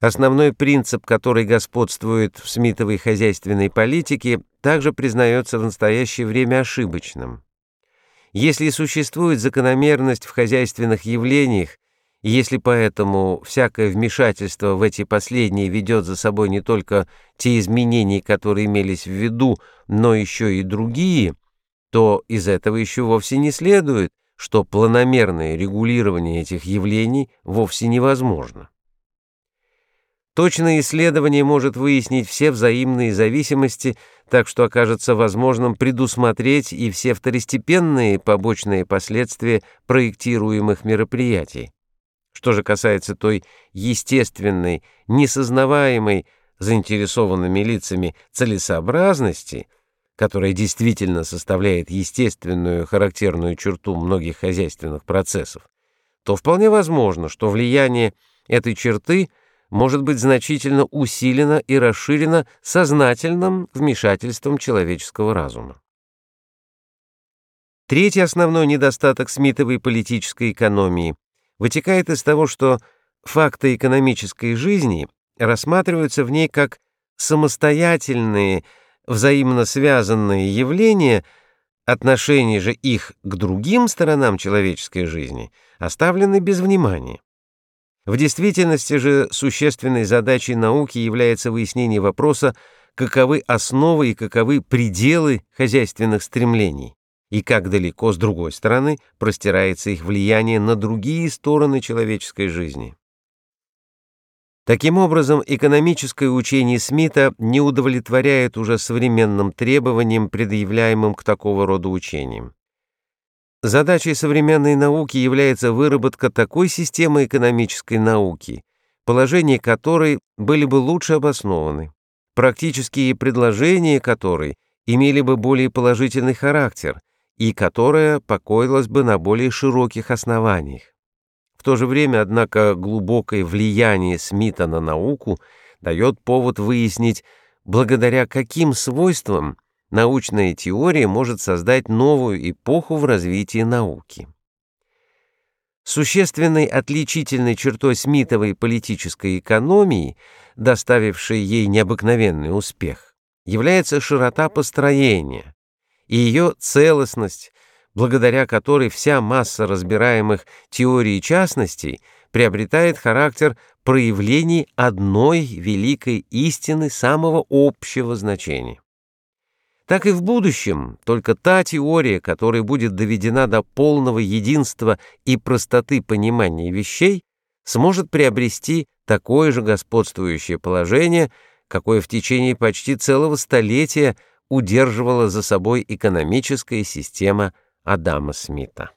Основной принцип, который господствует в Смитовой хозяйственной политике, также признается в настоящее время ошибочным. Если существует закономерность в хозяйственных явлениях, и если поэтому всякое вмешательство в эти последние ведет за собой не только те изменения, которые имелись в виду, но еще и другие, то из этого еще вовсе не следует, что планомерное регулирование этих явлений вовсе невозможно. Точное исследование может выяснить все взаимные зависимости, так что окажется возможным предусмотреть и все второстепенные побочные последствия проектируемых мероприятий. Что же касается той естественной, несознаваемой заинтересованными лицами целесообразности, которая действительно составляет естественную характерную черту многих хозяйственных процессов, то вполне возможно, что влияние этой черты – может быть значительно усилено и расширено сознательным вмешательством человеческого разума. Третий основной недостаток Смитовой политической экономии вытекает из того, что факты экономической жизни рассматриваются в ней как самостоятельные, взаимно связанные явления, отношения же их к другим сторонам человеческой жизни оставлены без внимания. В действительности же существенной задачей науки является выяснение вопроса, каковы основы и каковы пределы хозяйственных стремлений, и как далеко, с другой стороны, простирается их влияние на другие стороны человеческой жизни. Таким образом, экономическое учение Смита не удовлетворяет уже современным требованиям, предъявляемым к такого рода учениям. Задачей современной науки является выработка такой системы экономической науки, положения которой были бы лучше обоснованы, практические предложения которой имели бы более положительный характер и которая покоилась бы на более широких основаниях. В то же время, однако, глубокое влияние Смита на науку дает повод выяснить, благодаря каким свойствам научная теория может создать новую эпоху в развитии науки. Существенной отличительной чертой Смитовой политической экономии, доставившей ей необыкновенный успех, является широта построения и ее целостность, благодаря которой вся масса разбираемых теорий частностей приобретает характер проявлений одной великой истины самого общего значения так и в будущем только та теория, которая будет доведена до полного единства и простоты понимания вещей, сможет приобрести такое же господствующее положение, какое в течение почти целого столетия удерживала за собой экономическая система Адама Смита.